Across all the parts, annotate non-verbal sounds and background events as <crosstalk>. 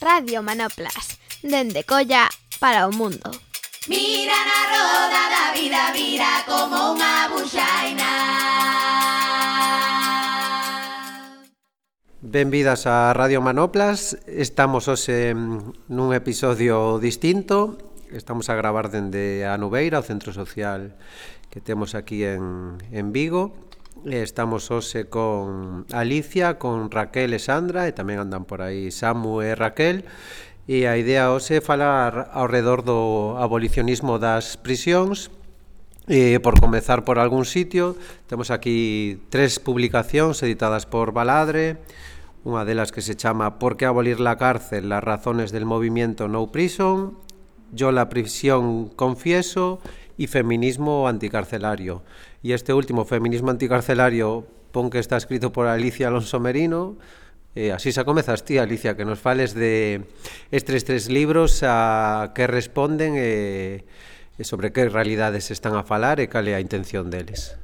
Radio Manoplas, dende Colla para o mundo. Mira na roda da vida, vira como unha buxaina. Benvidas a Radio Manoplas, estamos hoxe mm, nun episodio distinto, estamos a gravar dende a Nubeira, o centro social que temos aquí en, en Vigo, Estamos hoxe con Alicia, con Raquel e Sandra e tamén andan por aí Samu e Raquel. E a idea hoxe é falar ao redor do abolicionismo das prisións. Eh, por comezar por algún sitio, temos aquí tres publicacións editadas por Baladre, unha delas que se chama Por que abolir la cárcel? Las razones del movimiento No Prison, Yo la prisión confieso. Y Feminismo anticarcelario. E este último, Feminismo Anticarcelario, pon que está escrito por Alicia Alonso Merino. Eh, así xa comezas ti, Alicia, que nos fales de estes tres libros a que responden e, e sobre que realidades están a falar e cal é a intención deles.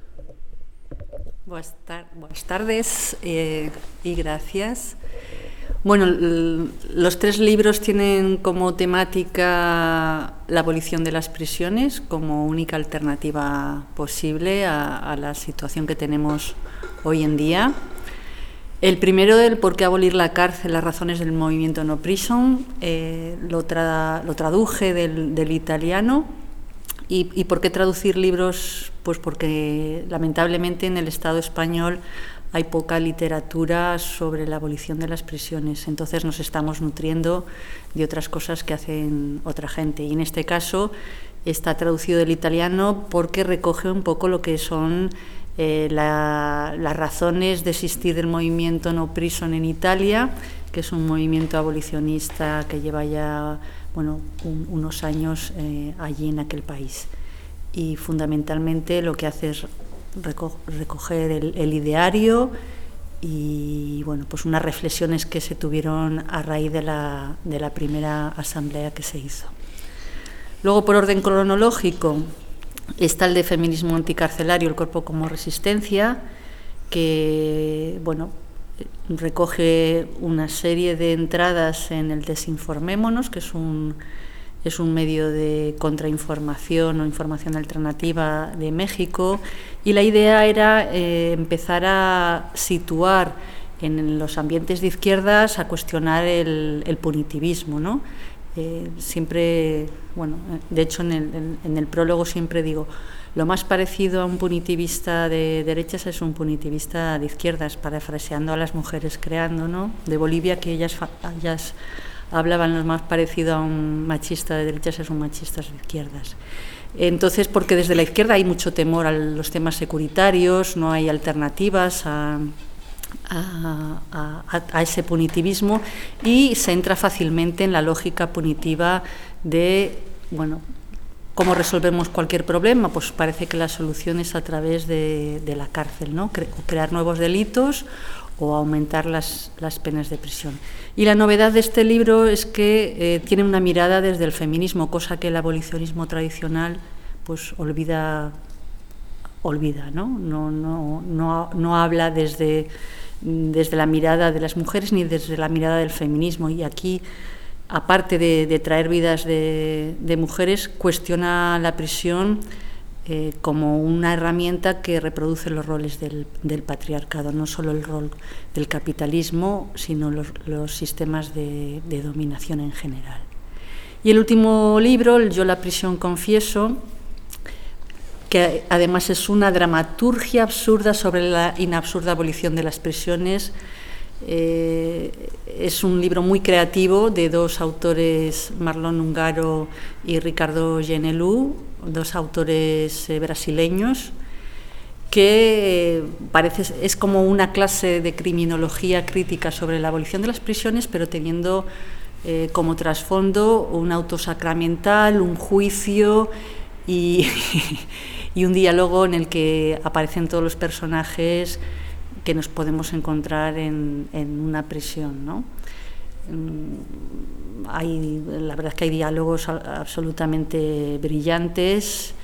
Boas, tar boas tardes eh, e gracias. Gracias. Bueno, los tres libros tienen como temática la abolición de las prisiones como única alternativa posible a, la situación que tenemos hoy en día. El primero del por qué abolir la cárcel, las razones del movimiento No Prison, eh, lo, tra lo, traduje del, del italiano. ¿Y, ¿Y por qué traducir libros? Pues porque lamentablemente en el Estado español hay poca literatura sobre la abolición de las prisiones, entonces nos estamos nutriendo de otras cosas que hacen otra gente. Y en este caso está traducido del italiano porque recoge un poco lo que son eh, la, las razones de existir del movimiento No Prison en Italia, que es un movimiento abolicionista que lleva ya bueno, un, unos años eh, allí en aquel país. Y fundamentalmente lo que hace es recoger el, el, ideario y bueno, pues unas reflexiones que se tuvieron a raíz de la, de la primera asamblea que se hizo. Luego, por orden cronológico, está el de feminismo anticarcelario, el cuerpo como resistencia, que bueno, recoge una serie de entradas en el Desinformémonos, que es un es un medio de contrainformación o información alternativa de México y la idea era eh, empezar a situar en los ambientes de izquierdas a cuestionar el, el punitivismo, ¿no? Eh, siempre, bueno, de hecho en el, en, el prólogo siempre digo, lo más parecido a un punitivista de derechas es un punitivista de izquierdas, parafraseando a las mujeres creando, ¿no? De Bolivia, que ellas, ellas hablaban lo más parecido a un machista de derechas es un machista de izquierdas. Entonces, porque desde la izquierda hay mucho temor a los temas securitarios, no hay alternativas a, a, ese punitivismo y se entra fácilmente en la lógica punitiva de, bueno, ¿cómo resolvemos cualquier problema? Pues parece que la solución es a través de, la cárcel, ¿no? Cre crear nuevos delitos o aumentar las, las, penas de prisión. Y la novedad de este libro es que eh, tiene una mirada desde el feminismo, cosa que el abolicionismo tradicional pues olvida, olvida ¿no? No, no, no, no habla desde, desde la mirada de las mujeres ni desde la mirada del feminismo. Y aquí, aparte de, traer vidas de mujeres, cuestiona la prisión eh, como una herramienta que reproduce los roles del, patriarcado, no solo el rol del capitalismo, sino los, los sistemas de, de, dominación en general. Y el último libro, el Yo la prisión confieso, que además es una dramaturgia absurda sobre la inabsurda abolición de las prisiones, eh, es un libro muy creativo de dos autores, Marlon Ungaro y Ricardo Genelú, dos autores eh, brasileños, que eh, parece es como una clase de criminología crítica sobre la abolición de las prisiones, pero teniendo como trasfondo un auto sacramental, un juicio <laughs> y un diálogo en el que aparecen todos los personajes que nos podemos encontrar en, en una prisión. ¿no? hay, la verdad es que hay diálogos absolutamente brillantes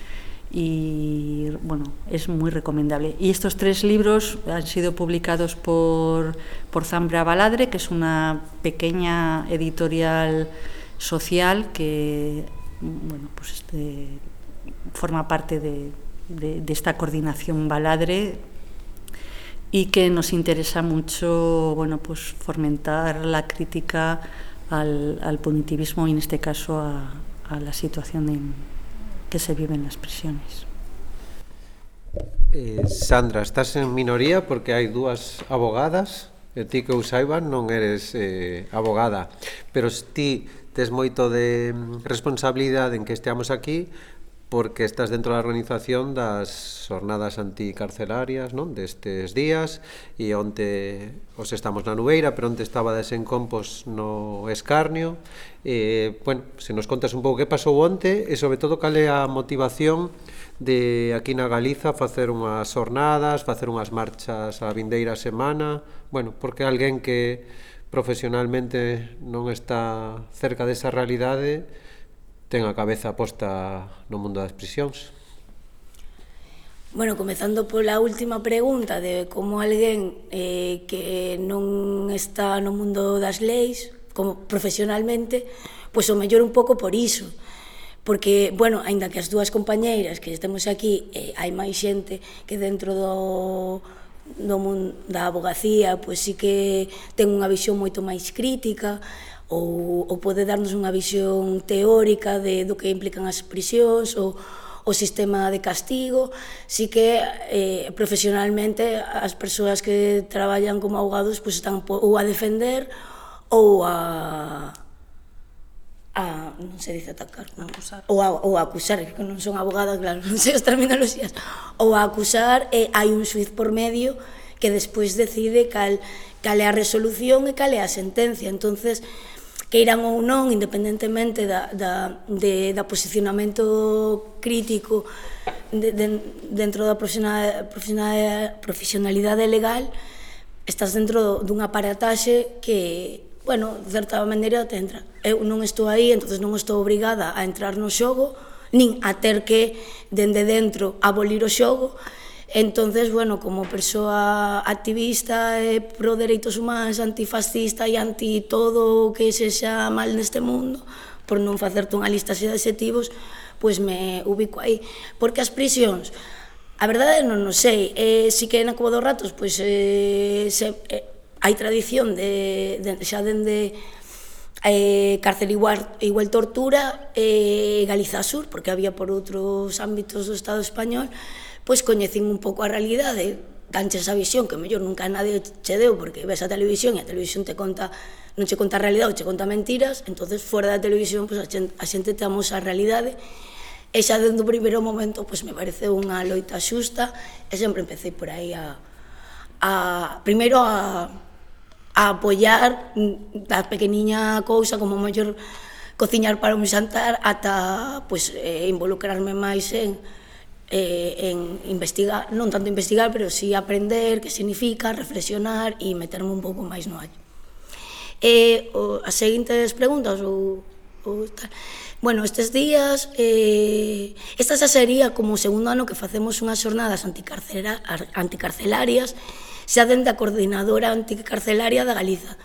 y bueno, es muy recomendable. Y estos tres libros han sido publicados por, por Zambra Baladre, que es una pequeña editorial social que bueno, pues este, forma parte de, de, de esta coordinación Baladre y que nos interesa mucho bueno, pues fomentar la crítica al, al punitivismo y en este caso a, a la situación en que se vive en las prisiones. Eh, Sandra, estás en minoría? Porque hai dúas abogadas. E ti que os saiban non eres eh, abogada. Pero ti tes moito de mm, responsabilidade en que esteamos aquí porque estás dentro da organización das jornadas anticarcelarias non destes días e onte os estamos na Nubeira pero onte estaba desencompos no escarnio e, bueno, se nos contas un pouco que pasou onte e sobre todo cal é a motivación de aquí na Galiza facer unhas jornadas, facer unhas marchas a vindeira semana bueno, porque alguén que profesionalmente non está cerca desa realidade ten a cabeza posta no mundo das prisións? Bueno, comezando pola última pregunta de como alguén eh, que non está no mundo das leis, como profesionalmente, pois o mellor un pouco por iso. Porque, bueno, aínda que as dúas compañeiras que estemos aquí, eh, hai máis xente que dentro do do mundo da abogacía, pois sí que ten unha visión moito máis crítica, ou, ou pode darnos unha visión teórica de do que implican as prisións ou o sistema de castigo, sí que eh, profesionalmente as persoas que traballan como abogados pues, están ou a defender ou a a, non se dice atacar, non? acusar. Ou a, ou a acusar, que non son abogada, claro, <laughs> non sei as terminoloxías. Ou a acusar e eh, hai un suiz por medio que despois decide cal, cal é a resolución e cal é a sentencia. entonces queiran ou non, independentemente da, da, de, da posicionamento crítico de, de, dentro da profesionalidade, profesionalidade legal, estás dentro dun aparataxe que, bueno, de certa maneira te entra. Eu non estou aí, entonces non estou obrigada a entrar no xogo, nin a ter que, dende dentro, abolir o xogo, Entonces, bueno, como persoa activista e pro dereitos humanos, antifascista e anti todo o que se xa mal neste mundo, por non facerte unha lista de adxetivos, pois me ubico aí. Porque as prisións, a verdade non o sei, eh, si que na Cuba dos Ratos, pois eh, se, eh, hai tradición de, de xa dende eh, cárcel igual, igual tortura, eh, Galiza Sur, porque había por outros ámbitos do Estado español, pois coñecín un pouco a realidade, danche esa visión que mellor nunca nadie che deu porque ves a televisión e a televisión te conta non che conta a realidade, che conta mentiras, entonces fora da televisión pois a xente, a xente te amosa a realidade. E xa dentro do primeiro momento pois me pareceu unha loita xusta e sempre empecé por aí a, a primeiro a, a apoiar da pequeniña cousa como mellor cociñar para un xantar ata pois, eh, involucrarme máis en eh, en investigar, non tanto investigar, pero sí aprender que significa, reflexionar e meterme un pouco máis no hallo. Eh, o, as seguintes preguntas ou, ou tal. Bueno, estes días eh, esta xa sería como o segundo ano que facemos unhas xornadas anticarcelara, anticarcelarias xa dende a coordinadora anticarcelaria da Galiza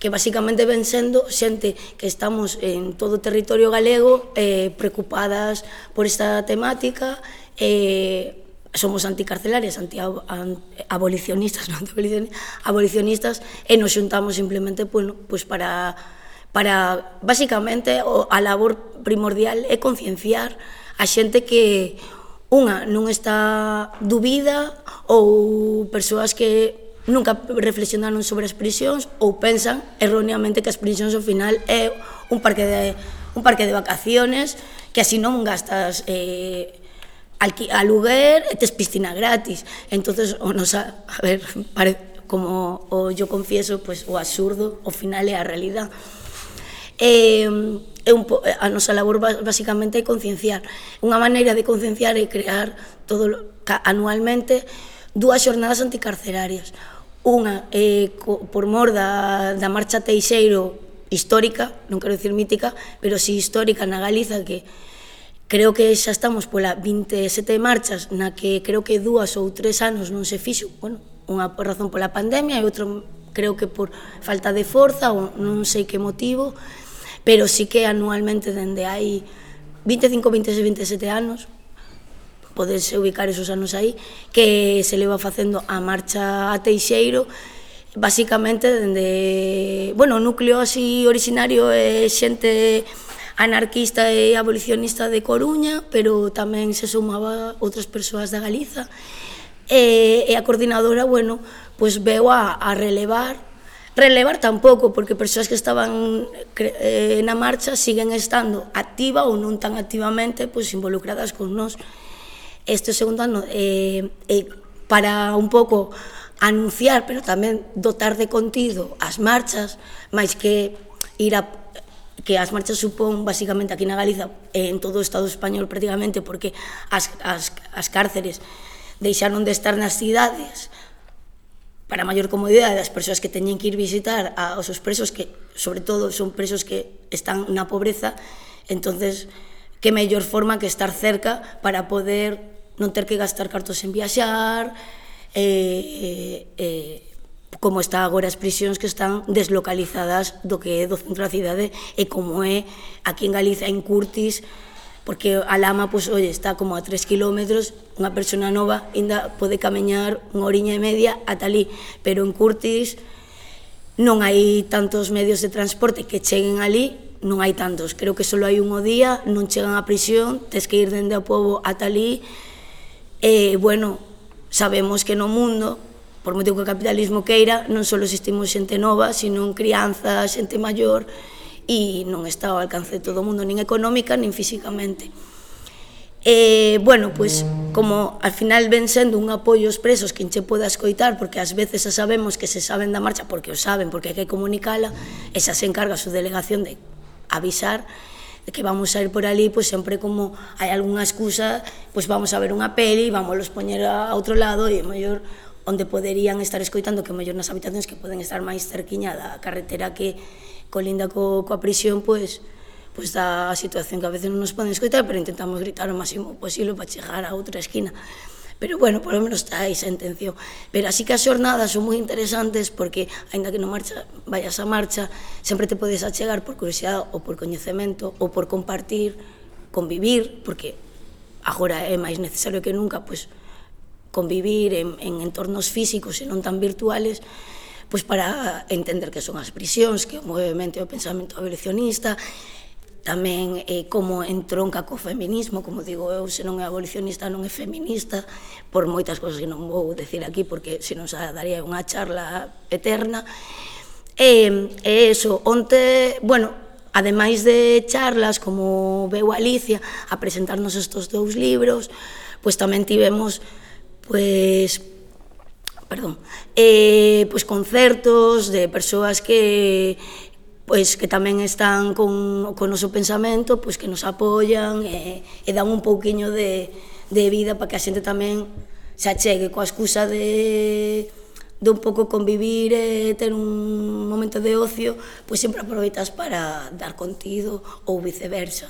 que basicamente ven sendo xente que estamos en todo o territorio galego eh, preocupadas por esta temática eh, somos anticarcelarias, <laughs> antiabolicionistas, non abolicionistas, e nos xuntamos simplemente bueno, pues para, para basicamente, a labor primordial é concienciar a xente que unha non está dubida ou persoas que nunca reflexionaron sobre as prisións ou pensan erróneamente que as prisións ao final é un parque de un parque de vacaciones que así non gastas eh, alqui, aluguer e tes piscina gratis. Entonces, o nos a, a ver, <laughs> pare, como o yo confieso, pues o absurdo, o final é a realidade. Eh, é un po, eh, a nosa labor basicamente é concienciar. Unha maneira de concienciar é crear todo anualmente dúas xornadas anticarcerarias. Unha eh, co, por mor da, da marcha Teixeiro histórica, non quero dicir mítica, pero si sí histórica na Galiza que Creo que xa estamos pola 27 marchas na que creo que dúas ou tres anos non se fixo, bueno, unha por razón pola pandemia e outro creo que por falta de forza ou non sei que motivo, pero sí que anualmente dende hai 25, 26, 27 anos poderse ubicar esos anos aí que se leva facendo a marcha a Teixeiro basicamente dende, bueno, o núcleo así originario é xente anarquista e abolicionista de Coruña, pero tamén se sumaba outras persoas da Galiza. E, e a coordinadora, bueno, pois veu a, a relevar relevar tampouco, porque persoas que estaban eh, na marcha siguen estando activa ou non tan activamente pois, involucradas con nós. Este segundo ano, eh, eh, para un pouco anunciar, pero tamén dotar de contido as marchas, máis que ir a que as marchas supón basicamente aquí na Galiza e en todo o Estado español prácticamente porque as, as, as cárceres deixaron de estar nas cidades para maior comodidade das persoas que teñen que ir visitar aos seus presos que sobre todo son presos que están na pobreza entonces que mellor forma que estar cerca para poder non ter que gastar cartos en viaxar eh, eh, eh como está agora as prisións que están deslocalizadas do que é do centro da cidade e como é aquí en Galiza, en Curtis, porque a Lama, pois, pues, oye, está como a 3 kilómetros, unha persona nova ainda pode camiñar unha oriña e media ata ali, pero en Curtis non hai tantos medios de transporte que cheguen ali, non hai tantos, creo que só hai un día, non chegan á prisión, tes que ir dende o povo ata ali, e, bueno, sabemos que no mundo por motivo que o capitalismo queira, non só existimos xente nova, sino crianza, xente maior, e non está ao alcance de todo o mundo, nin económica, nin físicamente. E, bueno, pois, como al final ven sendo un apoio aos presos que enche poda escoitar, porque ás veces xa sabemos que se saben da marcha porque o saben, porque hai que comunicala, e xa se encarga a súa delegación de avisar, de que vamos a ir por ali, pois sempre como hai algunha excusa, pois vamos a ver unha peli, vamos los poñer a outro lado e mellor onde poderían estar escoitando que mellor nas habitacións que poden estar máis cerquiña da carretera que colinda co, coa prisión, pois, pois da situación que a veces non nos poden escoitar, pero intentamos gritar o máximo posible para chegar a outra esquina. Pero bueno, por lo menos está esa intención. Pero así que as xornadas son moi interesantes porque, aínda que non marcha, vayas a marcha, sempre te podes achegar por curiosidade ou por coñecemento ou por compartir, convivir, porque agora é máis necesario que nunca, pois, convivir en, en entornos físicos e non tan virtuales, pois para entender que son as prisións, que o movimento e o pensamento abolicionista, tamén eh, como entronca co feminismo, como digo eu, se non é abolicionista non é feminista, por moitas cousas que non vou decir aquí, porque se non xa daría unha charla eterna. E, e eso, onte, bueno, ademais de charlas, como veu Alicia, a presentarnos estos dous libros, pois tamén tivemos pues perdón, eh, pues concertos de persoas que pois pues, que tamén están con, con o noso pensamento, pois pues, que nos apoian e, e dan un pouquiño de, de vida para que a xente tamén se achegue coa excusa de de un pouco convivir e ter un momento de ocio, pois sempre aproveitas para dar contido ou viceversa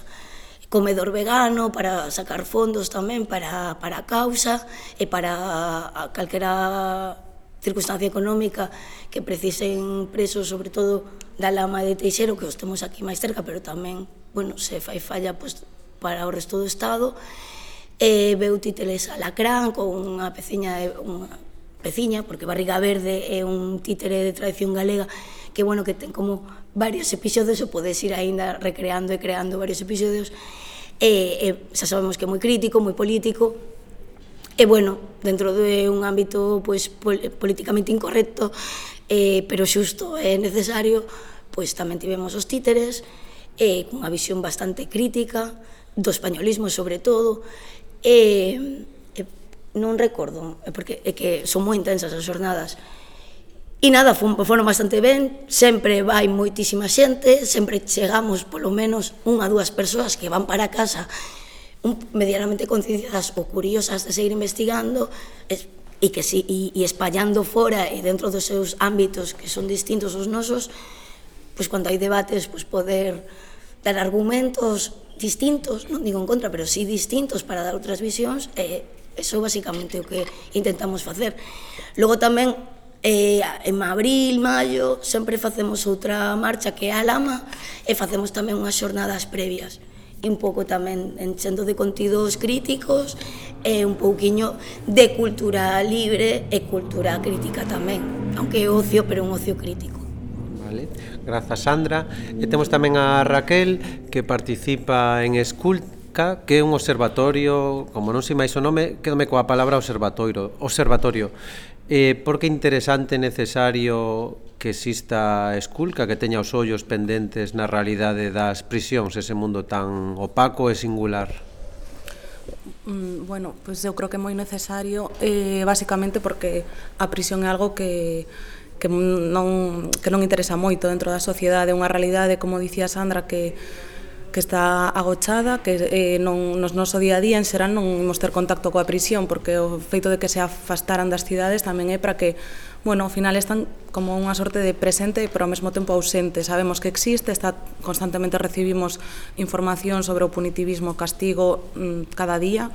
comedor vegano para sacar fondos tamén para, para a causa e para a calquera circunstancia económica que precisen presos, sobre todo da lama de Teixeiro, que os temos aquí máis cerca, pero tamén, bueno, se fai falla pois, para o resto do Estado, e veu títeles alacrán con unha peciña de unha veciña, porque Barriga Verde é un títere de tradición galega que bueno que ten como varios episodios e podes ir aínda recreando e creando varios episodios. E, e xa sabemos que é moi crítico, moi político. E bueno, dentro de un ámbito pois pol, políticamente incorrecto eh, pero xusto e necesario pois tamén tivemos os títeres eh, cunha visión bastante crítica do españolismo sobre todo. E eh, non recordo, porque é que son moi intensas as xornadas. E nada, foron bastante ben, sempre vai moitísima xente, sempre chegamos polo menos unha dúas persoas que van para casa un, medianamente concienciadas ou curiosas de seguir investigando es, e que si, e, e espallando fora e dentro dos seus ámbitos que son distintos os nosos, pois cando hai debates, pois poder dar argumentos distintos, non digo en contra, pero sí distintos para dar outras visións, e eh, Eso basicamente o que intentamos facer. Logo tamén eh, en abril, maio, sempre facemos outra marcha que é a Lama e facemos tamén unhas xornadas previas e un pouco tamén enchendo de contidos críticos e un pouquiño de cultura libre e cultura crítica tamén, aunque é ocio, pero un ocio crítico. Vale. Grazas, Sandra. E temos tamén a Raquel, que participa en Sculpt, Ca, que é un observatorio, como non sei máis o nome, quedome coa palabra observatorio. Observatorio. Eh, por que interesante e necesario que exista Esculca, que teña os ollos pendentes na realidade das prisións, ese mundo tan opaco e singular? Mm, bueno, pois pues eu creo que é moi necesario, eh, basicamente porque a prisión é algo que que non, que non interesa moito dentro da sociedade, unha realidade, como dicía Sandra, que que está agochada, que eh, non, nos noso día a día en Serán non imos ter contacto coa prisión, porque o feito de que se afastaran das cidades tamén é para que, bueno, ao final están como unha sorte de presente, pero ao mesmo tempo ausente. Sabemos que existe, está, constantemente recibimos información sobre o punitivismo, castigo mm, cada día,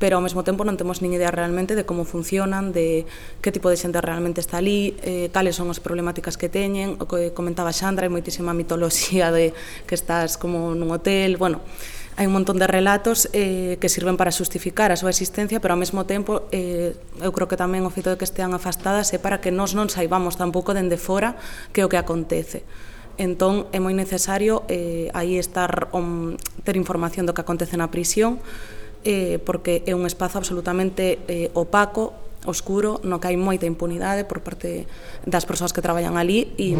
pero ao mesmo tempo non temos nin idea realmente de como funcionan, de que tipo de xente realmente está ali, eh, cales son as problemáticas que teñen, o que comentaba Xandra, hai moitísima mitoloxía de que estás como nun hotel, bueno, hai un montón de relatos eh, que sirven para justificar a súa existencia, pero ao mesmo tempo eh, eu creo que tamén o feito de que estean afastadas é para que nós non saibamos tampouco dende fora que o que acontece. Entón é moi necesario eh, aí estar on, ter información do que acontece na prisión, eh, porque é un espazo absolutamente eh, opaco, oscuro, no que hai moita impunidade por parte das persoas que traballan ali e,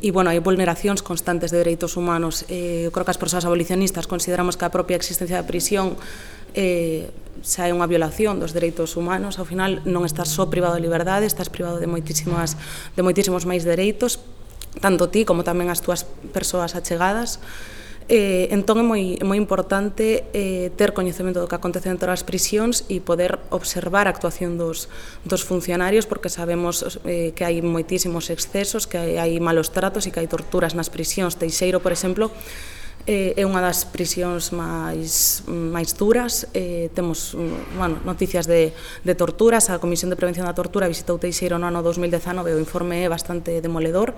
e bueno, hai vulneracións constantes de dereitos humanos. Eh, eu creo que as persoas abolicionistas consideramos que a propia existencia da prisión eh, xa é unha violación dos dereitos humanos, ao final non estás só privado de liberdade, estás privado de moitísimas de moitísimos máis dereitos, tanto ti como tamén as túas persoas achegadas. Eh, entón é moi, é moi importante eh, ter coñecemento do que acontece dentro das prisións e poder observar a actuación dos, dos funcionarios porque sabemos eh, que hai moitísimos excesos, que hai, hai malos tratos e que hai torturas nas prisións. Teixeiro, por exemplo, Eh, é unha das prisións máis, máis duras. Eh, temos mm, bueno, noticias de, de torturas. A Comisión de Prevención da Tortura visitou Teixeiro no ano 2019 o informe é bastante demoledor.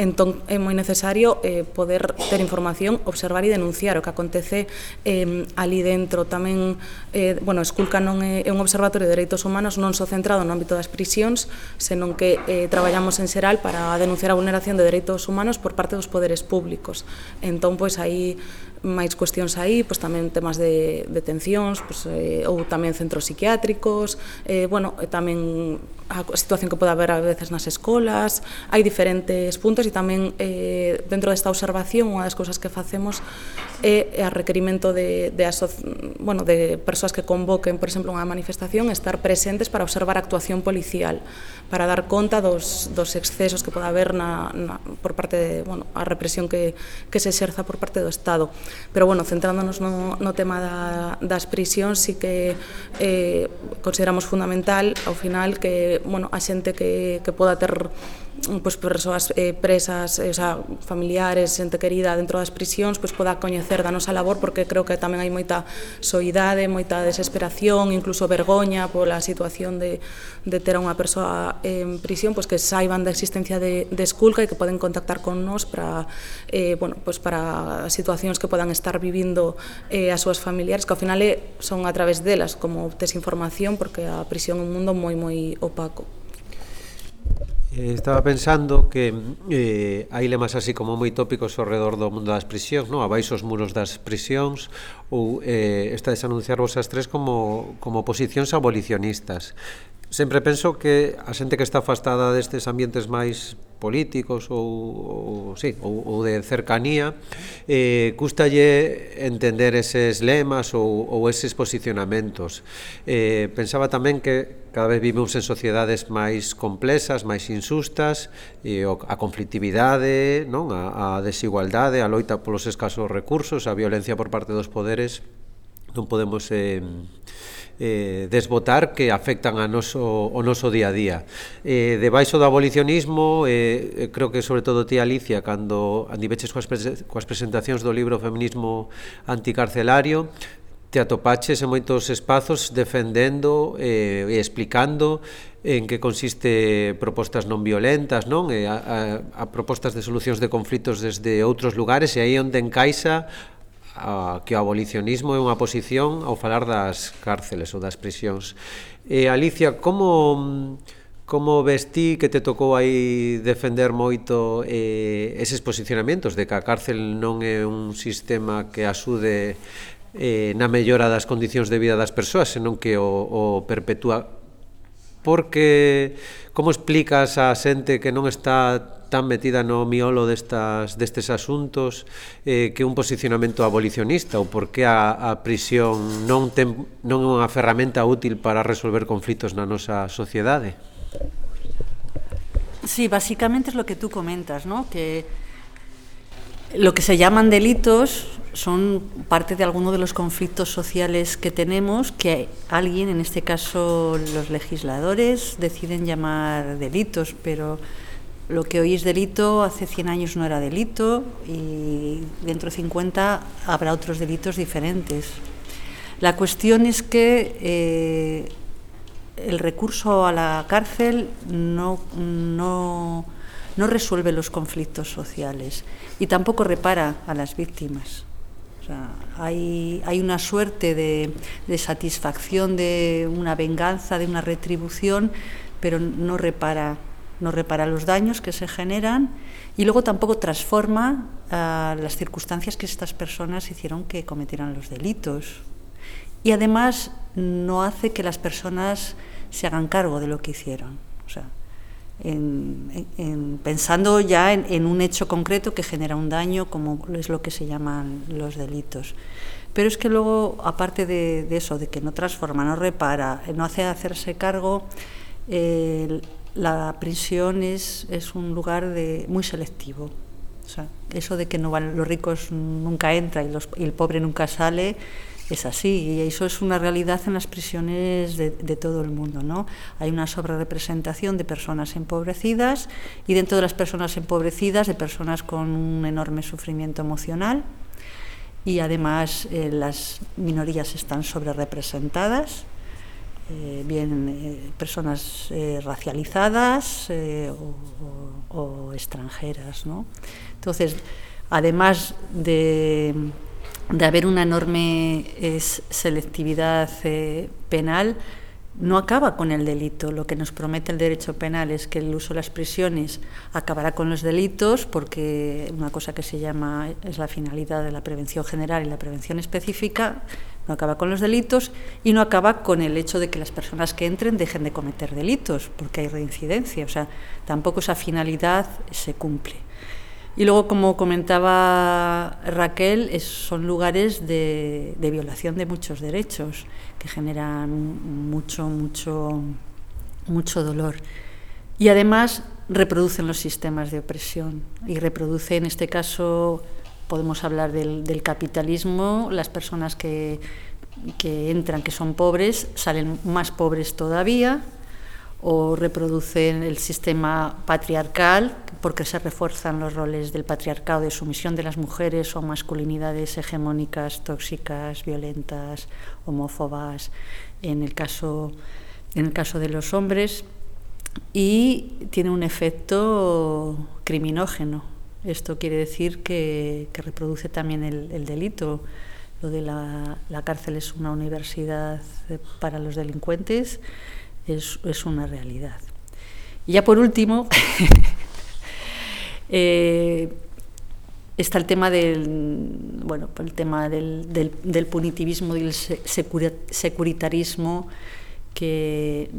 Entón, é moi necesario eh, poder ter información, observar e denunciar o que acontece eh, ali dentro. Tamén, eh, bueno, Esculca non é, é un observatorio de dereitos humanos non só centrado no ámbito das prisións, senón que eh, traballamos en xeral para denunciar a vulneración de dereitos humanos por parte dos poderes públicos. Entón, pois, aí i máis cuestións aí, pois tamén temas de detencións, pois, eh, ou tamén centros psiquiátricos, eh, bueno, tamén a situación que pode haber a veces nas escolas, hai diferentes puntos e tamén eh, dentro desta observación unha das cousas que facemos é a requerimento de, de, aso, bueno, de persoas que convoquen, por exemplo, unha manifestación, estar presentes para observar a actuación policial, para dar conta dos, dos excesos que pode haber na, na, por parte de, bueno, a represión que, que se exerza por parte do Estado. Pero, bueno, centrándonos no, no tema da, das prisións, sí que eh, consideramos fundamental, ao final, que, bueno, a xente que, que poda ter Mm, pois persoas eh, presas, eh, o sea, familiares, xente querida dentro das prisións, pois poda coñecer da nosa labor porque creo que tamén hai moita soidade, moita desesperación, incluso vergoña pola situación de, de ter a unha persoa en prisión, pois que saiban da existencia de, de Esculca e que poden contactar con nós para eh, bueno, pois para situacións que podan estar vivindo eh, as súas familiares, que ao final eh, son a través delas como obtes información porque a prisión é un mundo moi moi opaco. Eh, estaba pensando que eh, hai lemas así como moi tópicos ao redor do mundo das prisións, no? Abaixo os muros das prisións ou eh, está desanunciarvos as tres como, como posicións abolicionistas. Sempre penso que a xente que está afastada destes ambientes máis políticos ou, ou, sí, ou, ou de cercanía eh, custalle entender eses lemas ou, ou eses posicionamentos eh, pensaba tamén que Cada vez vivimos en sociedades máis complexas, máis insustas, e a conflictividade, non a, a desigualdade, a loita polos escasos recursos, a violencia por parte dos poderes, non podemos eh, eh, desbotar que afectan a noso, o noso día a día. Eh, debaixo do abolicionismo, eh, creo que sobre todo ti Alicia, cando andiveches coas, pre coas presentacións do libro Feminismo Anticarcelario, te atopaches en moitos espazos defendendo eh, e explicando en que consiste propostas non violentas, non? E a, a, a propostas de solucións de conflitos desde outros lugares e aí onde encaixa a, que o abolicionismo é unha posición ao falar das cárceles ou das prisións. E Alicia, como como ves ti que te tocou aí defender moito eh, eses posicionamentos de que a cárcel non é un sistema que axude eh, na mellora das condicións de vida das persoas, senón que o, o perpetúa porque como explicas a xente que non está tan metida no miolo destas, destes asuntos eh, que un posicionamento abolicionista ou porque a, a prisión non, ten, non é unha ferramenta útil para resolver conflitos na nosa sociedade? Sí, basicamente es lo que tú comentas, ¿no? que lo que se llaman delitos son parte de alguno de los conflictos sociales que tenemos que alguien, en este caso los legisladores, deciden llamar delitos, pero lo que hoy es delito hace 100 años no era delito y dentro de 50 habrá otros delitos diferentes. La cuestión es que eh, el recurso a la cárcel no, no, no resuelve los conflictos sociales y tampoco repara a las víctimas. O sea, hay, hay, una suerte de, de, satisfacción, de una venganza, de una retribución, pero no repara, no repara los daños que se generan y luego tampoco transforma uh, las circunstancias que estas personas hicieron que cometieran los delitos. Y además no hace que las personas se hagan cargo de lo que hicieron. O sea, en, en, pensando ya en, un hecho concreto que genera un daño, como es lo que se llaman los delitos. Pero es que luego, aparte de, eso, de que no transforma, no repara, no hace hacerse cargo, la prisión es, es un lugar de, muy selectivo. O sea, eso de que no van, los ricos nunca entran y, los, y el pobre nunca sale, es así y eso es una realidad en las prisiones de, todo el mundo. ¿no? Hay una sobrerepresentación de personas empobrecidas y dentro de las personas empobrecidas de personas con un enorme sufrimiento emocional y además eh, las minorías están sobrerepresentadas. Eh, bien eh, personas eh, racializadas o, o, o extranjeras. ¿no? Entonces, además de de haber una enorme selectividad eh, penal, no acaba con el delito. Lo que nos promete el derecho penal es que el uso de las prisiones acabará con los delitos, porque una cosa que se llama es la finalidad de la prevención general y la prevención específica, no acaba con los delitos y no acaba con el hecho de que las personas que entren dejen de cometer delitos, porque hay reincidencia. O sea, tampoco esa finalidad se cumple. Y luego, como comentaba Raquel, son lugares de, de, violación de muchos derechos que generan mucho, mucho, mucho dolor. Y además reproducen los sistemas de opresión y reproduce, en este caso, podemos hablar del, del capitalismo, las personas que, que entran, que son pobres, salen más pobres todavía, o reproducen el sistema patriarcal porque se refuerzan los roles del patriarcado de sumisión de las mujeres o masculinidades hegemónicas, tóxicas, violentas, homófobas en el caso en el caso de los hombres y tiene un efecto criminógeno. Esto quiere decir que, que reproduce también el, el delito. Lo de la, la cárcel es una universidad para los delincuentes es, es una realidad. Y ya por último, <laughs> eh, está el tema del bueno el tema del, del, del punitivismo y el securitarismo que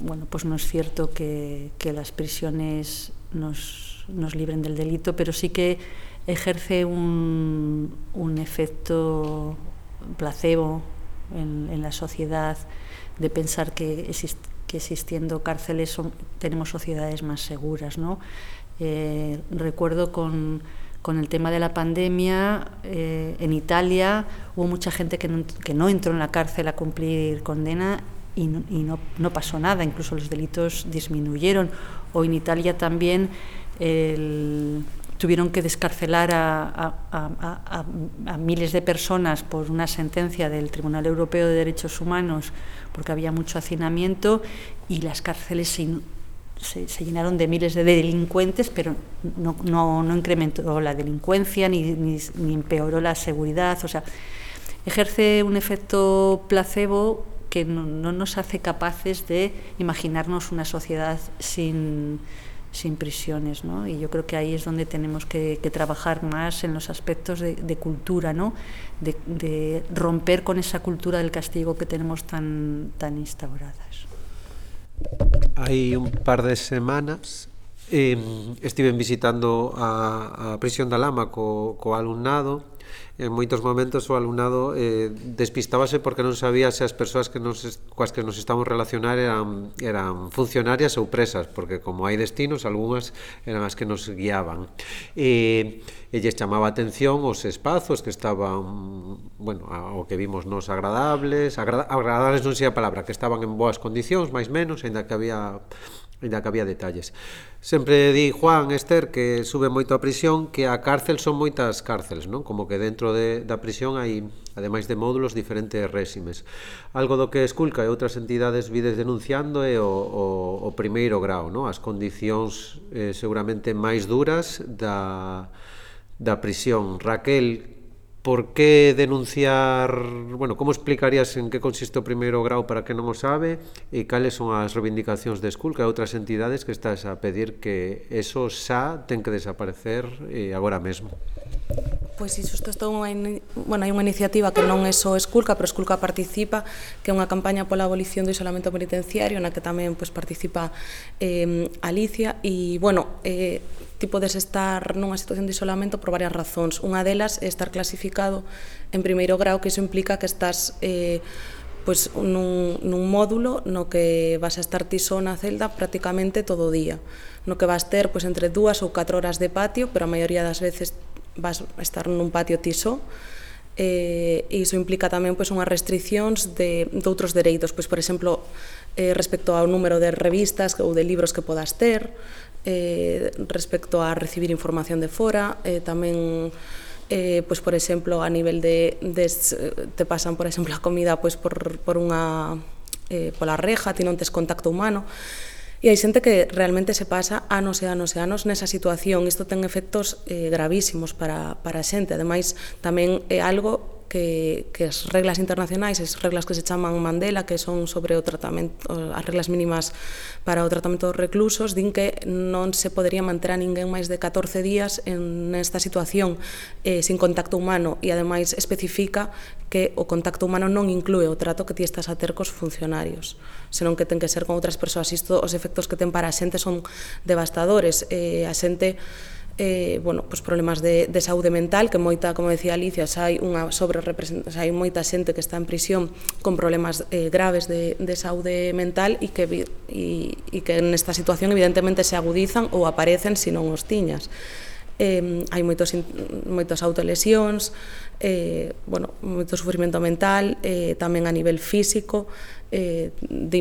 bueno pues no es cierto que, que las prisiones nos, nos, libren del delito pero sí que ejerce un, un efecto placebo en la sociedad de pensar que, exist, que existiendo cárceles son, tenemos sociedades más seguras. ¿no? Eh, recuerdo con, con el tema de la pandemia, eh, en Italia hubo mucha gente que no, que no, entró en la cárcel a cumplir condena y, no, y no, no, pasó nada, incluso los delitos disminuyeron. O en Italia también el, tuvieron que descarcelar a, miles de personas por una sentencia del Tribunal Europeo de Derechos Humanos porque había mucho hacinamiento y las cárceles se se, se, llenaron de miles de delincuentes, pero no, no, no incrementó la delincuencia ni, ni, ni, empeoró la seguridad. O sea, ejerce un efecto placebo que no, no nos hace capaces de imaginarnos una sociedad sin, sin prisiones, ¿no? Y yo creo que ahí es donde tenemos que, que trabajar más en los aspectos de, de cultura, ¿no? De, de romper con esa cultura del castigo que tenemos tan, tan instauradas. Hai un par de semanas eh, visitando a, a prisión da Lama co, co alumnado en moitos momentos o alumnado eh, despistábase porque non sabía se as persoas que nos, coas que nos estamos relacionar eran, eran funcionarias ou presas, porque como hai destinos, algunhas eran as que nos guiaban. E, e lles chamaba atención os espazos que estaban, bueno, o que vimos nos agradables, agrada, agradables non sei a palabra, que estaban en boas condicións, máis menos, ainda que había Ainda que había detalles. Sempre di Juan Esther que sube moito a prisión que a cárcel son moitas cárceles, non? Como que dentro de, da prisión hai, ademais de módulos, diferentes réximes. Algo do que Esculca e outras entidades vides denunciando é o, o, o primeiro grau, non? As condicións eh, seguramente máis duras da, da prisión. Raquel, Por que denunciar, bueno, como explicarías en que consiste o primeiro grau para que non o sabe e cales son as reivindicacións de School e outras entidades que estás a pedir que eso xa ten que desaparecer eh, agora mesmo? Pois iso isto está unha, bueno, hai unha iniciativa que non é só Esculca, pero Esculca participa, que é unha campaña pola abolición do isolamento penitenciario, na que tamén pois, participa eh, Alicia, e, bueno, eh, ti podes estar nunha situación de isolamento por varias razóns. Unha delas é estar clasificado en primeiro grau, que iso implica que estás eh, pois, nun, nun módulo no que vas a estar ti só na celda prácticamente todo o día. No que vas ter pois, entre dúas ou catro horas de patio, pero a maioría das veces vas a estar nun patio ti só, eh, e iso implica tamén pois, unhas restriccións de, de outros dereitos, pois, por exemplo, eh, respecto ao número de revistas ou de libros que podas ter, eh, respecto a recibir información de fora, eh, tamén eh, pois, por exemplo, a nivel de, de te pasan, por exemplo, a comida pois, por, por unha eh, pola reja, ti non tes contacto humano, E hai xente que realmente se pasa anos e anos e anos nesa situación. Isto ten efectos eh, gravísimos para, para a xente. Ademais, tamén é algo que, que as reglas internacionais, as reglas que se chaman Mandela, que son sobre o tratamento, as reglas mínimas para o tratamento dos reclusos, din que non se podería manter a ninguén máis de 14 días en esta situación eh, sin contacto humano e ademais especifica que o contacto humano non inclúe o trato que ti estás a ter cos funcionarios, senón que ten que ser con outras persoas. Isto, os efectos que ten para a xente son devastadores. Eh, a xente eh, bueno, pues problemas de, de saúde mental, que moita, como decía Alicia, xa hai unha sobre hai moita xente que está en prisión con problemas eh, graves de, de saúde mental e que, e, e que nesta situación evidentemente se agudizan ou aparecen se non os tiñas eh, hai moitos, moitas autolesións, eh, bueno, moito sufrimento mental, eh, tamén a nivel físico, eh, de,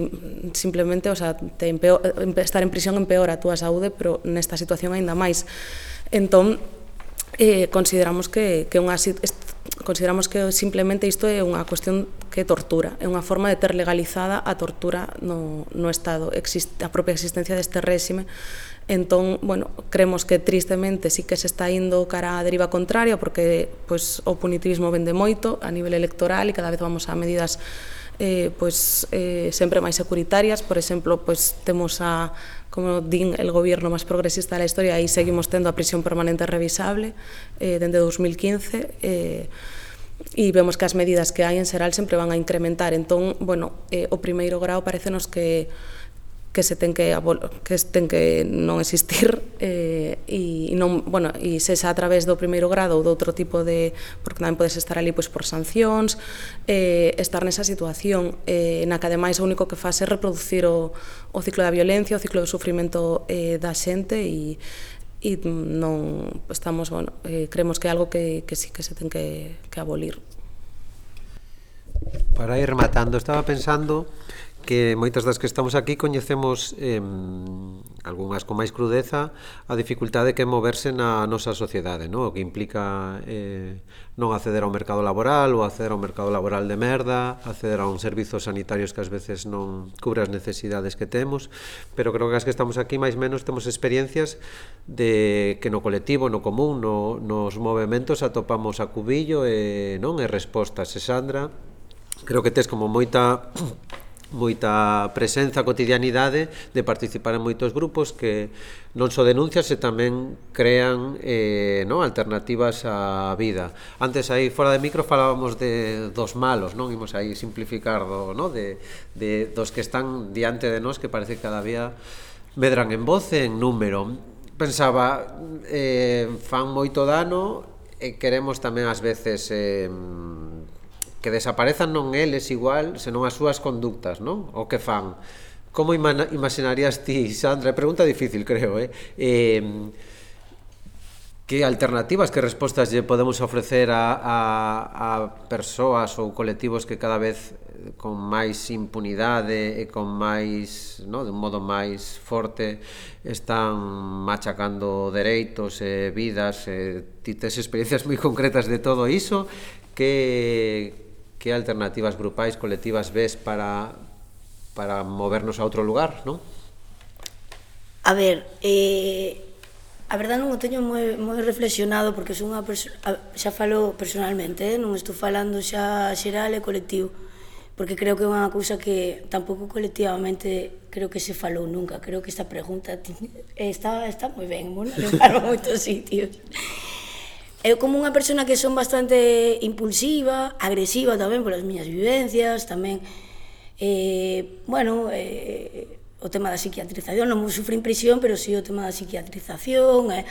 simplemente, o sea, te empeor, estar en prisión empeora a túa saúde, pero nesta situación aínda máis. Entón, eh, consideramos que, que unha consideramos que simplemente isto é unha cuestión que tortura, é unha forma de ter legalizada a tortura no, no Estado, Existe, a propia existencia deste réxime Entón, bueno, cremos que tristemente sí que se está indo cara a deriva contraria porque pois, o punitivismo vende moito a nivel electoral e cada vez vamos a medidas eh, pois, eh, sempre máis securitarias. Por exemplo, pois, temos a como din el goberno máis progresista da historia e seguimos tendo a prisión permanente revisable eh, dende 2015. Eh, e vemos que as medidas que hai en Seral sempre van a incrementar. Entón, bueno, eh, o primeiro grau parecenos que que se ten que que ten que non existir <laughs> eh, e non, bueno, e se xa a través do primeiro grado ou do outro tipo de porque tamén podes estar ali pois por sancións, eh, estar nesa situación eh, na que ademais o único que faz é reproducir o, o ciclo da violencia, o ciclo do sufrimento eh, da xente e e non estamos, bueno, eh, creemos que é algo que, que sí que se ten que, que abolir. Para ir rematando, estaba pensando que moitas das que estamos aquí coñecemos eh, algunhas con máis crudeza a dificultade que é moverse na nosa sociedade, no? o que implica eh, non acceder ao mercado laboral ou acceder ao mercado laboral de merda, acceder a un servizos sanitarios que ás veces non cubre as necesidades que temos, pero creo que as que estamos aquí máis menos temos experiencias de que no colectivo, no común, no, nos movimentos atopamos a cubillo e non é respostas, e Sandra, creo que tes como moita moita presenza, cotidianidade de participar en moitos grupos que non só denuncias e tamén crean eh, non, alternativas á vida. Antes aí fora de micro falábamos de dos malos, non imos aí simplificar do, no? De, de, dos que están diante de nós que parece que cada día medran en voz e en número pensaba eh, fan moito dano e queremos tamén ás veces eh, que desaparezan non eles igual, senón as súas conductas, non? O que fan. Como imaginarías ti, Sandra? Pregunta difícil, creo, eh? eh que alternativas, que respostas lle podemos ofrecer a, a, a persoas ou colectivos que cada vez eh, con máis impunidade e con máis, no, de un modo máis forte están machacando dereitos e vidas e ti tes experiencias moi concretas de todo iso que que alternativas grupais, colectivas ves para, para movernos a outro lugar, non? A ver, eh, a verdade non o teño moi, moi reflexionado porque son unha perso xa falo personalmente, eh? non estou falando xa xeral e colectivo porque creo que é unha cousa que tampouco colectivamente creo que se falou nunca, creo que esta pregunta tiñe, eh, está, está moi ben, bueno, <laughs> levaron moitos sitios. Eu como unha persona que son bastante impulsiva, agresiva tamén polas miñas vivencias, tamén eh, bueno, eh, o tema da psiquiatrización, non sufrín prisión, pero si sí o tema da psiquiatrización, eh,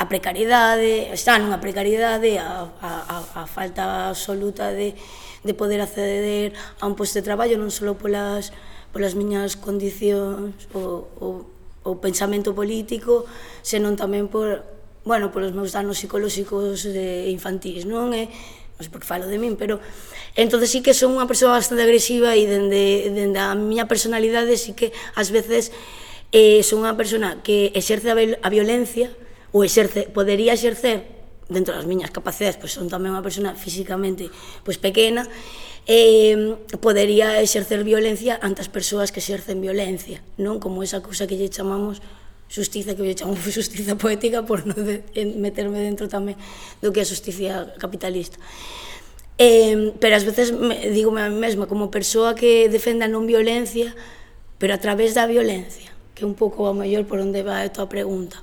a precariedade, está nunha precariedade, a, a, a, a falta absoluta de, de poder acceder a un posto de traballo non só polas, polas miñas condicións o, o, o pensamento político, senón tamén por bueno, polos meus danos psicolóxicos de infantis, non? E, non sei por que falo de min, pero entonces sí que son unha persoa bastante agresiva e dende, dende a miña personalidade sí que ás veces eh, son unha persona que exerce a violencia ou exerce, podería exercer dentro das miñas capacidades, pois son tamén unha persona físicamente pois pequena, eh, podería exercer violencia ante as persoas que exercen violencia, non como esa cousa que lle chamamos xustiza que eu chamo xustiza poética por non de, meterme dentro tamén do que é xustiza capitalista. Eh, pero ás veces me, digo a mí mesma como persoa que defenda non violencia, pero a través da violencia, que é un pouco a maior por onde va a tua pregunta.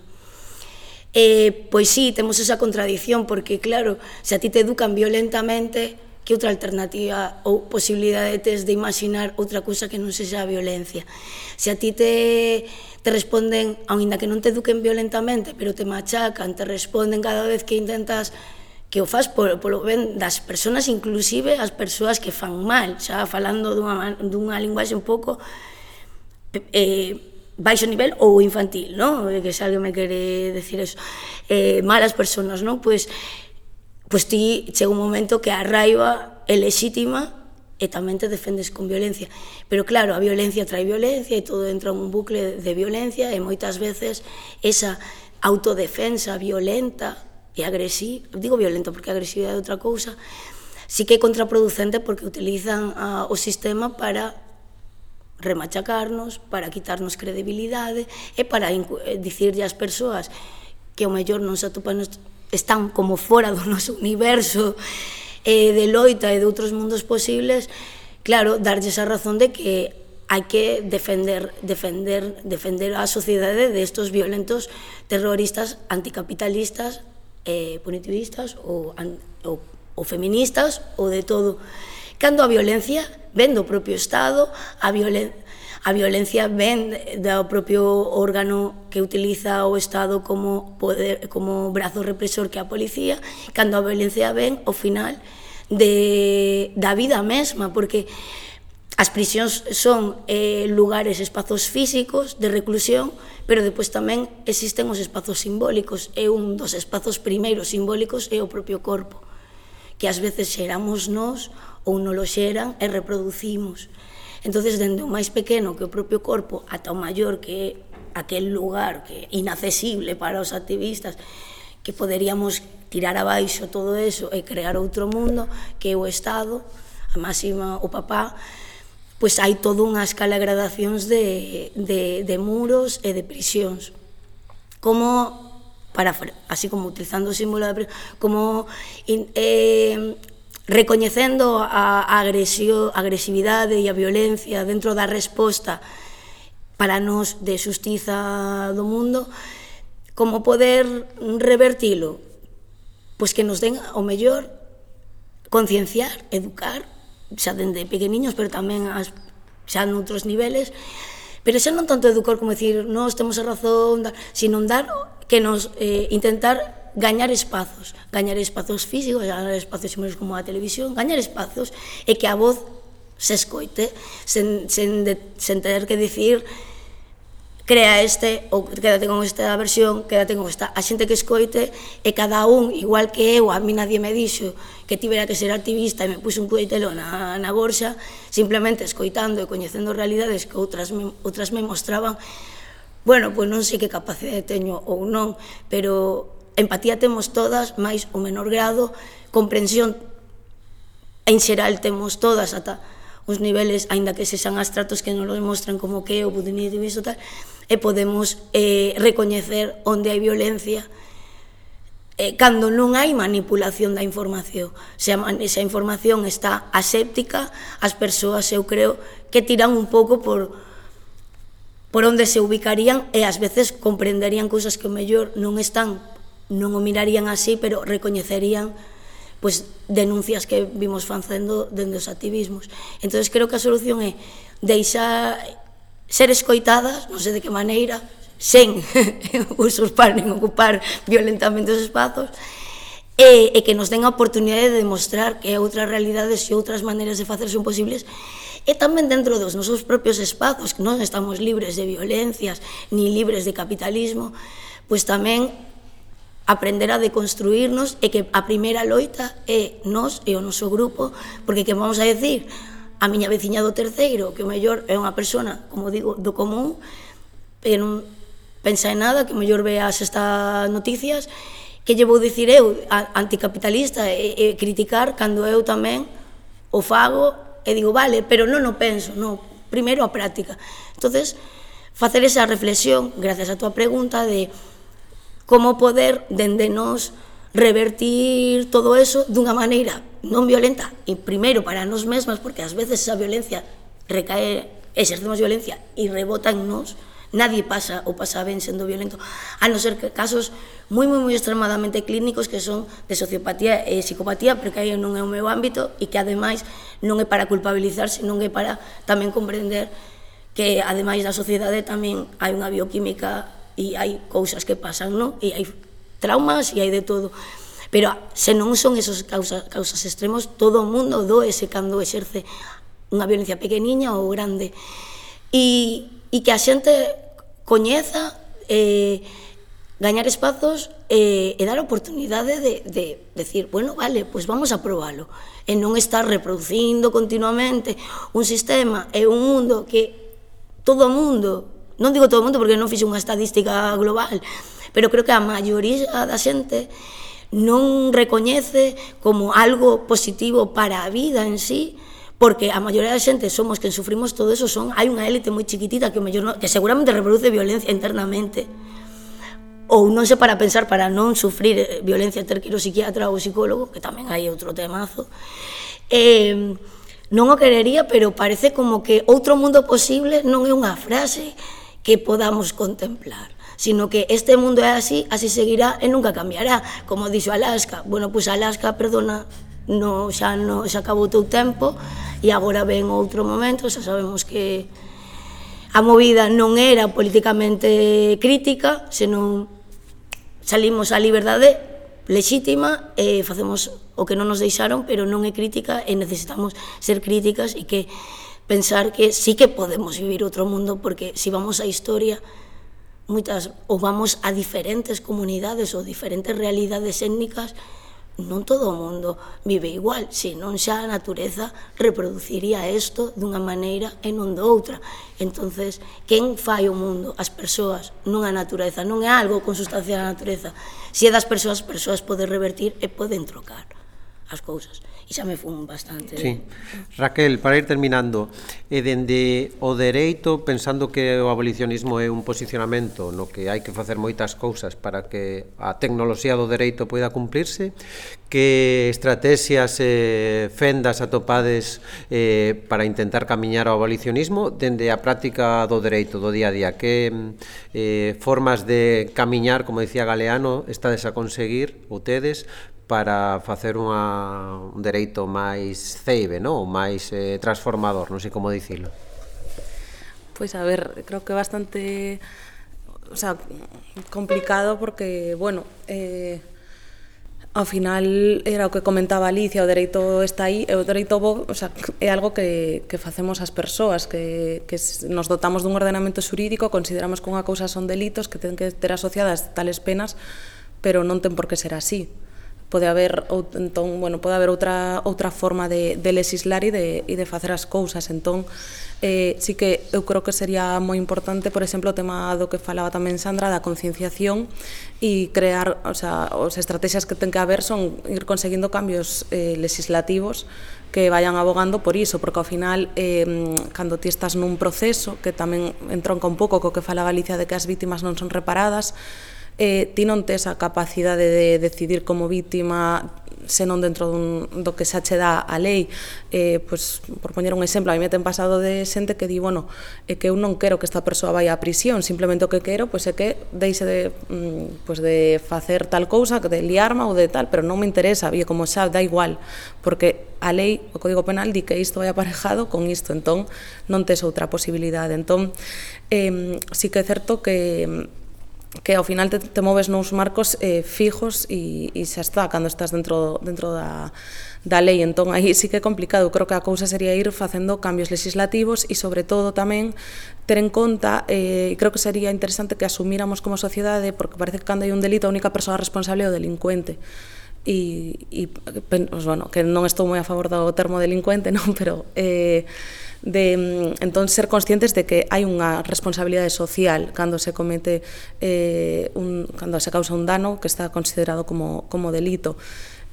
Eh, pois sí, temos esa contradición, porque claro, se a ti te educan violentamente, que outra alternativa ou posibilidade tes de imaginar outra cousa que non sexa a violencia. Se a ti te, te responden, aínda que non te eduquen violentamente, pero te machacan, te responden cada vez que intentas que o faz polo, polo ben das persoas, inclusive as persoas que fan mal, xa falando dunha, dunha linguaxe un pouco eh, baixo nivel ou infantil, non? Eh, que se alguén me quere decir eso. Eh, malas persoas, non? Pois pues, pois ti chega un momento que a raiva é legítima e tamén te defendes con violencia. Pero claro, a violencia trae violencia e todo entra un bucle de violencia e moitas veces esa autodefensa violenta e agresiva, digo violenta porque agresividade é outra cousa, sí que é contraproducente porque utilizan a, o sistema para remachacarnos, para quitarnos credibilidade e para eh, dicirlle ás persoas que o mellor non se atopan están como fora do noso universo eh, de loita e de outros mundos posibles, claro, darlles a razón de que hai que defender defender defender a sociedade de estos violentos terroristas anticapitalistas eh, punitivistas ou, an, ou, ou feministas ou de todo. Cando a violencia ven do propio Estado a violencia a violencia ven do propio órgano que utiliza o Estado como poder, como brazo represor que a policía, cando a violencia ven ao final de, da vida mesma, porque As prisións son eh, lugares, espazos físicos de reclusión, pero depois tamén existen os espazos simbólicos, e un dos espazos primeiros simbólicos é o propio corpo, que ás veces xeramos nós ou non lo xeran e reproducimos entonces dende o máis pequeno que o propio corpo ata o maior que é aquel lugar que é inaccesible para os activistas que poderíamos tirar abaixo todo eso e crear outro mundo que é o Estado, a máxima o papá, pois hai toda unha escala de gradacións de, de, de muros e de prisións. Como para así como utilizando o símbolo da prisión, como in, eh, recoñecendo a, a agresio, a agresividade e a violencia dentro da resposta para nos de xustiza do mundo, como poder revertilo? Pois que nos den o mellor concienciar, educar, xa dende pequeniños, pero tamén as, xa noutros niveles, pero xa non tanto educar como decir, nós temos a razón, sino dar que nos eh, intentar gañar espazos, gañar espazos físicos, gañar espazos ximos como a televisión, gañar espazos e que a voz se escoite sen, sen, de, sen tener que dicir crea este ou quédate con esta versión, quédate con esta. A xente que escoite e cada un, igual que eu, a mí nadie me dixo que tivera que ser activista e me puse un coitelo na, na gorxa, simplemente escoitando e coñecendo realidades que outras me, outras me mostraban, bueno, pois pues non sei que capacidade teño ou non, pero empatía temos todas, máis ou menor grado, comprensión en xeral temos todas, ata os niveles, aínda que sexan astratos que nos mostran como que é o budinismo e tal, e podemos eh, recoñecer onde hai violencia, eh, cando non hai manipulación da información. Se a, se a información está aséptica, as persoas, eu creo, que tiran un pouco por por onde se ubicarían e ás veces comprenderían cousas que o mellor non están non o mirarían así, pero recoñecerían pois denuncias que vimos facendo dende os activismos. Entonces creo que a solución é deixar ser escoitadas, non sei de que maneira, sen <laughs> usurpar nin ocupar violentamente os espazos, e, e que nos den a oportunidade de demostrar que outras realidades e outras maneiras de facer son posibles e tamén dentro dos nosos propios espazos, que non estamos libres de violencias ni libres de capitalismo, pois tamén aprender a deconstruirnos e que a primeira loita é nós e o noso grupo, porque que vamos a decir, a miña veciña do terceiro, que o mellor é unha persona, como digo, do común, que non pensa en nada, que o mellor ve as estas noticias, que lle vou dicir eu, anticapitalista, e, e criticar cando eu tamén o fago e digo, vale, pero non o penso, non, primeiro a práctica. entonces facer esa reflexión, gracias a tua pregunta, de como poder dende nós revertir todo eso dunha maneira non violenta e primeiro para nós mesmas porque ás veces esa violencia recae exercemos violencia e rebota en nós nadie pasa ou pasa ben sendo violento a non ser que casos moi moi moi extremadamente clínicos que son de sociopatía e psicopatía pero que aí non é o meu ámbito e que ademais non é para culpabilizar senón é para tamén comprender que ademais da sociedade tamén hai unha bioquímica e hai cousas que pasan, non? E hai traumas e hai de todo. Pero se non son esos causas, causas extremos, todo o mundo doese cando exerce unha violencia pequeniña ou grande. E, e que a xente coñeza eh, gañar espazos eh, e dar oportunidade de, de decir, bueno, vale, pois pues vamos a probalo. E non estar reproducindo continuamente un sistema e un mundo que todo o mundo non digo todo o mundo porque non fixe unha estadística global, pero creo que a maioría da xente non recoñece como algo positivo para a vida en sí, porque a maioría da xente somos que sufrimos todo eso son hai unha élite moi chiquitita que o mellor no, que seguramente reproduce violencia internamente ou non sei para pensar para non sufrir eh, violencia ter que ir ao psiquiatra ou psicólogo, que tamén hai outro temazo. Eh, non o querería, pero parece como que outro mundo posible non é unha frase que podamos contemplar sino que este mundo é así, así seguirá e nunca cambiará, como dixo Alaska. Bueno, pois Alaska, perdona, no, xa, no, xa acabou o teu tempo e agora ven outro momento, xa sabemos que a movida non era políticamente crítica, senón salimos á liberdade lexítima e eh, facemos o que non nos deixaron, pero non é crítica e necesitamos ser críticas e que pensar que sí que podemos vivir outro mundo porque se si vamos á historia moitas ou vamos a diferentes comunidades ou diferentes realidades étnicas non todo o mundo vive igual, senón xa a natureza reproduciría isto dunha maneira e non de outra. Entonces, quen fai o mundo? As persoas, non a natureza, non é algo consustancial a natureza. Se é das persoas, as persoas poden revertir e poden trocar as cousas. E xa me fun bastante. Sí. Raquel, para ir terminando, e dende o dereito, pensando que o abolicionismo é un posicionamento no que hai que facer moitas cousas para que a tecnoloxía do dereito poida cumplirse, que estrategias e eh, fendas atopades eh, para intentar camiñar ao abolicionismo dende a práctica do dereito do día a día? Que eh, formas de camiñar, como decía Galeano, estades a conseguir, ustedes, para facer unha, un dereito máis ceibe, non? máis eh, transformador, non sei como dicilo. Pois a ver, creo que bastante o sea, complicado porque, bueno, eh, ao final era o que comentaba Alicia, o dereito está aí, e o dereito bo, o sea, é algo que, que facemos as persoas, que, que nos dotamos dun ordenamento xurídico, consideramos que unha cousa son delitos que ten que ter asociadas tales penas, pero non ten por que ser así pode haber ou, entón, bueno, pode haber outra outra forma de de legislar e de e de facer as cousas. Entón, eh sí que eu creo que sería moi importante, por exemplo, o tema do que falaba tamén Sandra da concienciación e crear, o sea, as estrategias que ten que haber son ir conseguindo cambios eh legislativos que vayan abogando por iso, porque ao final eh, cando ti estás nun proceso que tamén entronca un pouco co que falaba Alicia de que as vítimas non son reparadas, eh, ti non tes a capacidade de decidir como vítima senón dentro dun, do que xa che dá a lei eh, pois, por poñer un exemplo, a mí me ten pasado de xente que di, bueno, é que eu non quero que esta persoa vai á prisión, simplemente o que quero pois, é que deixe de, mm, pois, de facer tal cousa, de liarma ou de tal, pero non me interesa, e como xa dá igual, porque a lei, o Código Penal, di que isto vai aparejado con isto, entón non tes outra posibilidade. Entón, eh, sí que é certo que que ao final te, te moves nous marcos eh, fijos e, e xa está cando estás dentro, dentro da, da lei. Entón, aí sí que é complicado. Creo que a cousa sería ir facendo cambios legislativos e, sobre todo, tamén ter en conta, eh, creo que sería interesante que asumíramos como sociedade, porque parece que cando hai un delito a única persoa responsable é o delincuente e, e pues, bueno, que non estou moi a favor do termo delincuente, <laughs> non, pero eh, de mm, entón ser conscientes de que hai unha responsabilidade social cando se comete eh, un, cando se causa un dano que está considerado como, como delito.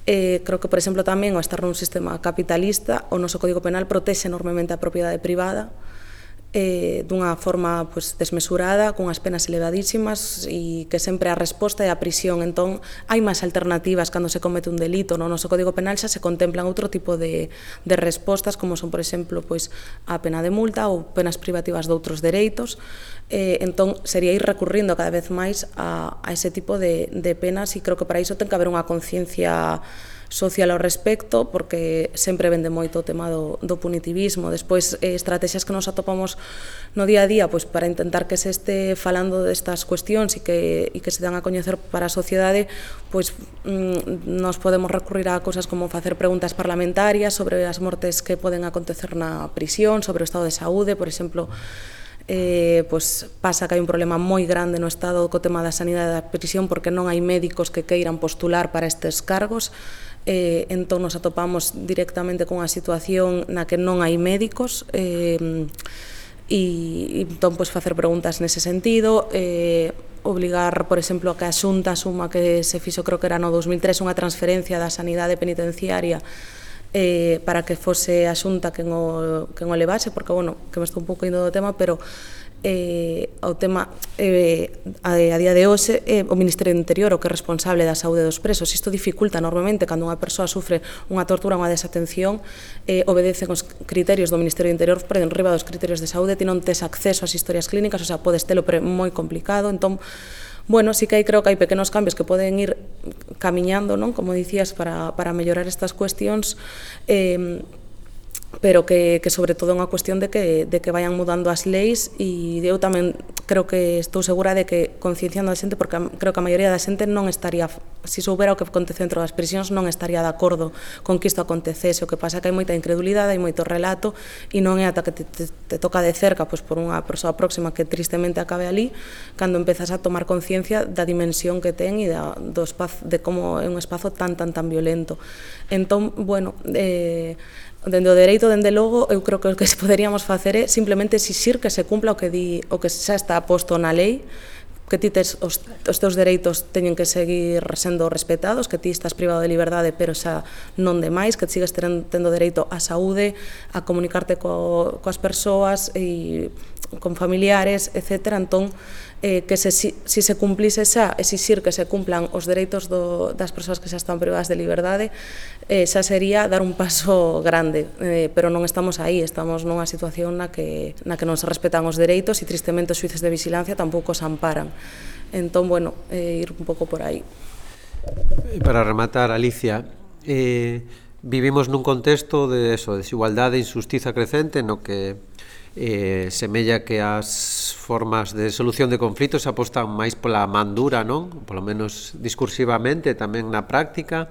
Eh, creo que, por exemplo, tamén, ao estar nun sistema capitalista, o noso Código Penal protexe enormemente a propiedade privada, eh, dunha forma pues, desmesurada, cunhas penas elevadísimas e que sempre a resposta é a prisión. Entón, hai máis alternativas cando se comete un delito. No noso Código Penal xa se contemplan outro tipo de, de respostas, como son, por exemplo, pois, a pena de multa ou penas privativas de outros dereitos. Eh, entón, sería ir recurrindo cada vez máis a, a ese tipo de, de penas e creo que para iso ten que haber unha conciencia social ao respecto, porque sempre vende moito o tema do, do punitivismo. Despois, eh, estrategias que nos atopamos no día a día pois, para intentar que se este falando destas cuestións e que, e que se dan a coñecer para a sociedade, pois mm, nos podemos recurrir a cousas como facer preguntas parlamentarias sobre as mortes que poden acontecer na prisión, sobre o estado de saúde, por exemplo, eh, pois pasa que hai un problema moi grande no Estado co tema da sanidade da prisión porque non hai médicos que queiran postular para estes cargos eh, entón nos atopamos directamente cunha situación na que non hai médicos, eh, mm, e entón pois, facer preguntas nese sentido, eh, obligar, por exemplo, a que a Xunta suma que se fixo, creo que era no 2003, unha transferencia da sanidade penitenciaria eh, para que fose a Xunta quen o, quen o levase, porque, bueno, que me estou un pouco indo do tema, pero eh, o tema eh, a, eh, a día de hoxe eh, o Ministerio do Interior o que é responsable da saúde dos presos. Isto dificulta enormemente cando unha persoa sufre unha tortura, unha desatención, eh, obedecen os criterios do Ministerio do Interior por enriba dos criterios de saúde, ti non tes acceso ás historias clínicas, o sea, podes telo, pero é moi complicado, entón bueno, sí que hai, creo que hai pequenos cambios que poden ir camiñando, non? como dicías, para, para mellorar estas cuestións, eh, pero que, que sobre todo é unha cuestión de que, de que vayan mudando as leis e eu tamén creo que estou segura de que concienciando a xente, porque creo que a maioría da xente non estaría, se si soubera o que acontece dentro das prisións, non estaría de acordo con que isto acontecese, o que pasa que hai moita incredulidade, hai moito relato e non é ata que te, te, te toca de cerca pois, por unha persoa próxima que tristemente acabe ali, cando empezas a tomar conciencia da dimensión que ten e da, do espazo, de como é un espazo tan tan tan violento. Entón, bueno, eh, Dende o dereito, dende logo, eu creo que o que <laughs> poderíamos facer é simplemente exixir que se cumpla o que, di, o que xa está aposto na lei, que ti tes os, os teus dereitos teñen que seguir sendo respetados, que ti estás privado de liberdade, pero xa non demais, que sigas tendo, tendo dereito á saúde, a comunicarte co, coas persoas e con familiares, etc. Entón, eh, que se, si, si se cumplise xa exixir que se cumplan os dereitos do, das persoas que xa están privadas de liberdade eh, xa sería dar un paso grande. Eh, pero non estamos aí, estamos nunha situación na que, na que non se respetan os dereitos e tristemente os suíces de vigilancia tampouco se amparan. Entón, bueno, eh, ir un pouco por aí. Para rematar, Alicia eh, vivimos nun contexto de eso, desigualdade e injustiza crecente no que eh, semella que as formas de solución de conflitos apostan máis pola mandura, non? Polo menos discursivamente, tamén na práctica,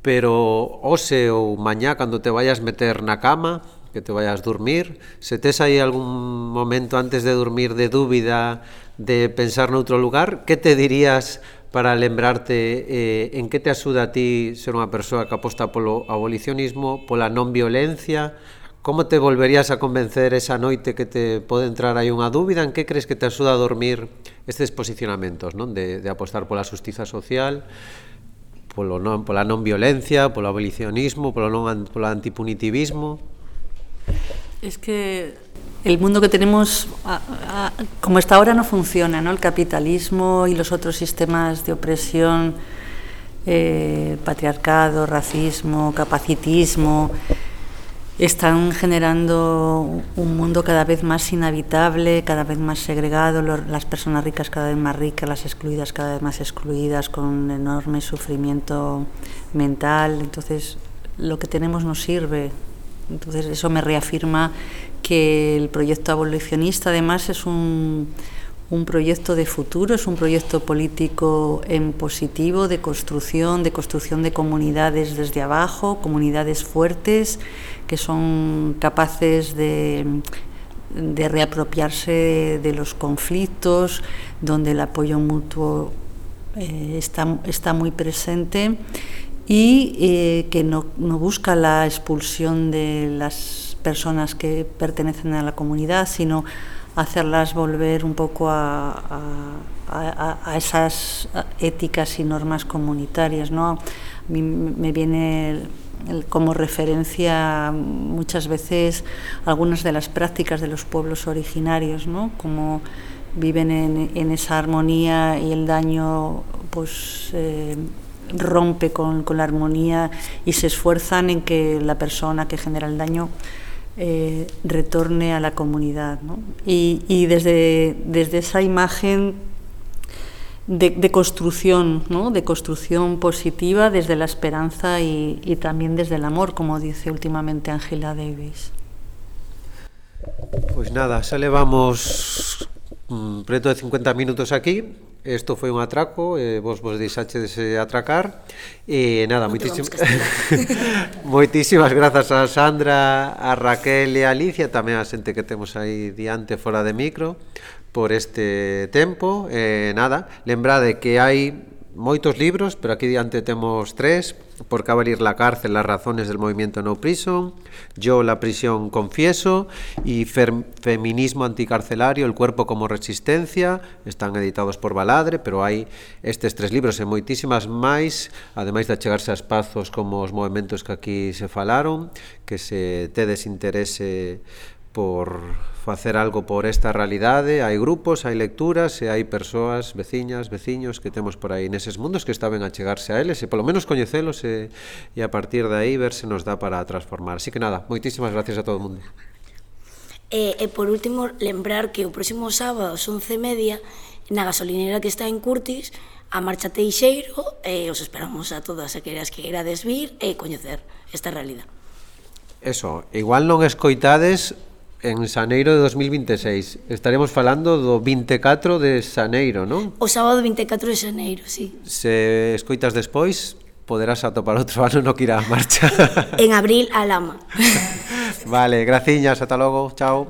pero hoxe ou mañá cando te vayas meter na cama, que te vayas dormir, se tes aí algún momento antes de dormir de dúbida, de pensar noutro lugar, que te dirías para lembrarte eh, en que te axuda a ti ser unha persoa que aposta polo abolicionismo, pola non violencia, Como te volverías a convencer esa noite que te pode entrar aí unha dúbida? En que crees que te axuda a dormir estes posicionamentos, non? De, de apostar pola justiza social, polo non, pola non violencia, polo abolicionismo, non polo antipunitivismo? Es que el mundo que tenemos, como está ahora, no funciona, ¿no? El capitalismo y los otros sistemas de opresión, eh, patriarcado, racismo, capacitismo, están generando un mundo cada vez más inhabitable, cada vez más segregado, las personas ricas cada vez más ricas, las excluidas cada vez más excluidas, con enorme sufrimiento mental. Entonces, lo que tenemos no sirve. Entonces, eso me reafirma que el proyecto abolicionista, además, es un un proyecto de futuro, es un proyecto político en positivo, de construcción, de construcción de comunidades desde abajo, comunidades fuertes que son capaces de, de reapropiarse de los conflictos, donde el apoyo mutuo eh, está, está, muy presente y eh, que no, no busca la expulsión de las personas que pertenecen a la comunidad, sino hacerlas volver un poco a, a, a, esas éticas y normas comunitarias. ¿no? A mí me viene como referencia muchas veces algunas de las prácticas de los pueblos originarios, ¿no? como viven en, en esa armonía y el daño pues eh, rompe con, con la armonía y se esfuerzan en que la persona que genera el daño eh, retorne a la comunidad. ¿no? Y, desde, desde, esa imagen de, de construcción, ¿no? de construcción positiva, desde la esperanza y, también desde el amor, como dice últimamente Angela Davis. Pues nada, xa levamos mm, preto de 50 minutos aquí isto foi un atraco, eh, vos vos deixachedes de atracar e eh, nada, no moitísim... moitísimas grazas a Sandra, a Raquel e a Alicia, tamén a xente que temos aí diante fora de micro por este tempo. Eh, nada, lembrade que hai moitos libros, pero aquí diante temos tres, Por que abrir la cárcel, las razones del movimiento No Prison, Yo la prisión confieso y Feminismo anticarcelario, el cuerpo como resistencia, están editados por Baladre, pero hai estes tres libros e moitísimas máis, ademais de achegarse a espazos como os movimentos que aquí se falaron, que se tedes interese por facer algo por esta realidade, hai grupos, hai lecturas e hai persoas, veciñas, veciños que temos por aí neses mundos que estaban a chegarse a eles e polo menos coñecelos e, e a partir de aí ver se nos dá para transformar. Así que nada, moitísimas gracias a todo o mundo. E, e por último, lembrar que o próximo sábado, ás 11:30, media, na gasolinera que está en Curtis, a marcha Teixeiro, e os esperamos a todas aquelas que querades vir e coñecer esta realidade. Eso, igual non escoitades en xaneiro de 2026. Estaremos falando do 24 de xaneiro, non? O sábado 24 de xaneiro, sí. Se escoitas despois, poderás atopar outro <laughs> ano no que irá a marcha. en abril a lama. <laughs> vale, graciñas, ata logo, chao.